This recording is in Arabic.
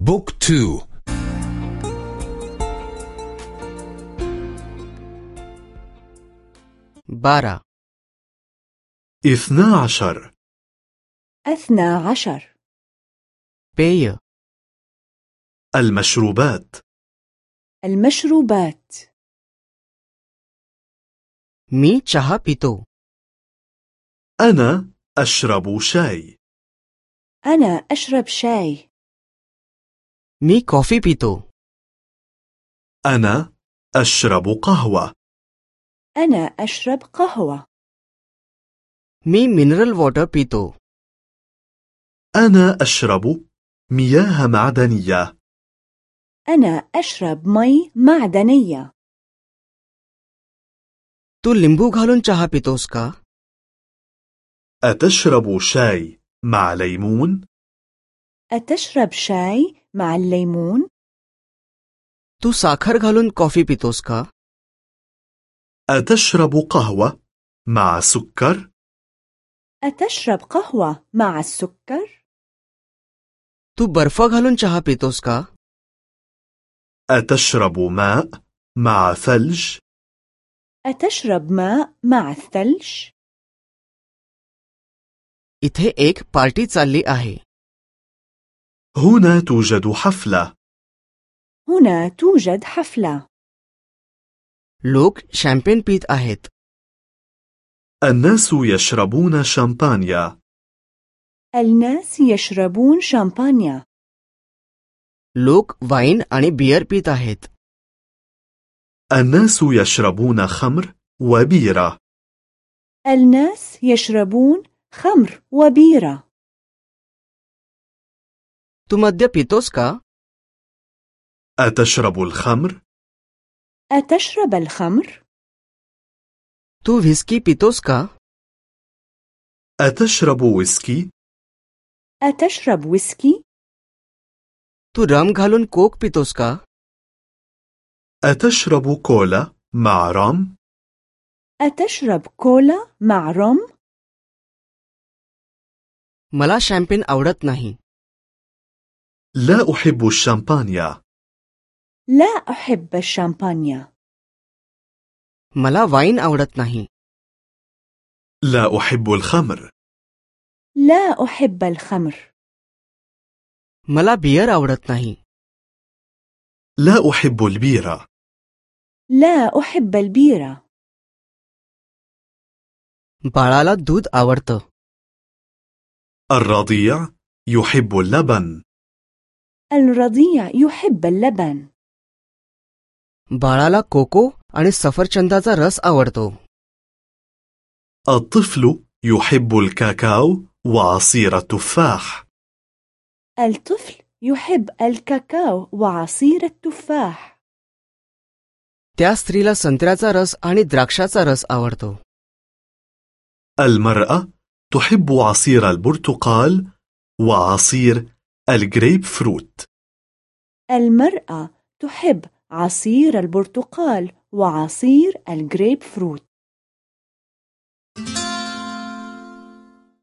Book two बारा اثنى عشر. اثنى عشر. पेय المشروبات. المشروبات. मी चहा पितो أنا أشرب شاي. أنا أشرب شاي. मी कॉफी पितो أنا أشرب قهوة أنا أشرب قهوة मी मिनरल वॉटर पितो أنا أشرب مياه معدنية أنا أشرب مي معدنية तू लिंबू घालून चहा पितोस का أتشرب شاي مع ليمون؟ أتشرب شاي مع الليمون؟ तू साखर घालून कॉफी पितोस का أتشرب قهوة مع سكر؟ أتشرب قهوة مع السكر؟ तू बर्फ घालून चहा पितोस का أتشرب ماء مع ثلج؟ أتشرب ماء مع الثلج؟ इथे एक पार्टी चालली आहे هنا توجد حفلة هنا توجد حفلة लोक शॅम्पेन पित आहेत الناس يشربون شامبانيا الناس يشربون شامبانيا लोक वाईन आणि बियर पित आहेत الناس يشربون خمر وبيرة الناس يشربون خمر وبيرة तू मद्य पितोस का أتشرب الخمر؟ أتشرب الخمر؟ तू व्हिस्की पितोस का أتشرب ويسكي؟ أتشرب ويسكي؟ तू रम घालून कोक पितोस का أتشرب كولا مع رم؟ أتشرب كولا مع روم؟ मला शॅम्पेन आवडत नाही لا أحب الشامبانيا لا أحب الشامبانيا मला वाईन आवडत नाही لا أحب الخمر لا أحب الخمر मला बियर आवडत नाही لا أحب البيرة لا أحب البيرة बाळाला दूध आवडतं الرضيع يحب اللبن الرضيع يحب اللبن बाळाला कोको आणि सफरचंदाचा रस आवडतो الطفل يحب الكاكاو وعصير التفاح الطفل يحب الكاكاو وعصير التفاح त्या स्त्रीला संत्र्याचा रस आणि द्राक्षाचा रस आवडतो المرأة تحب عصير البرتقال وعصير الجريب فروت المرأة تحب عصير البرتقال وعصير الجريب فروت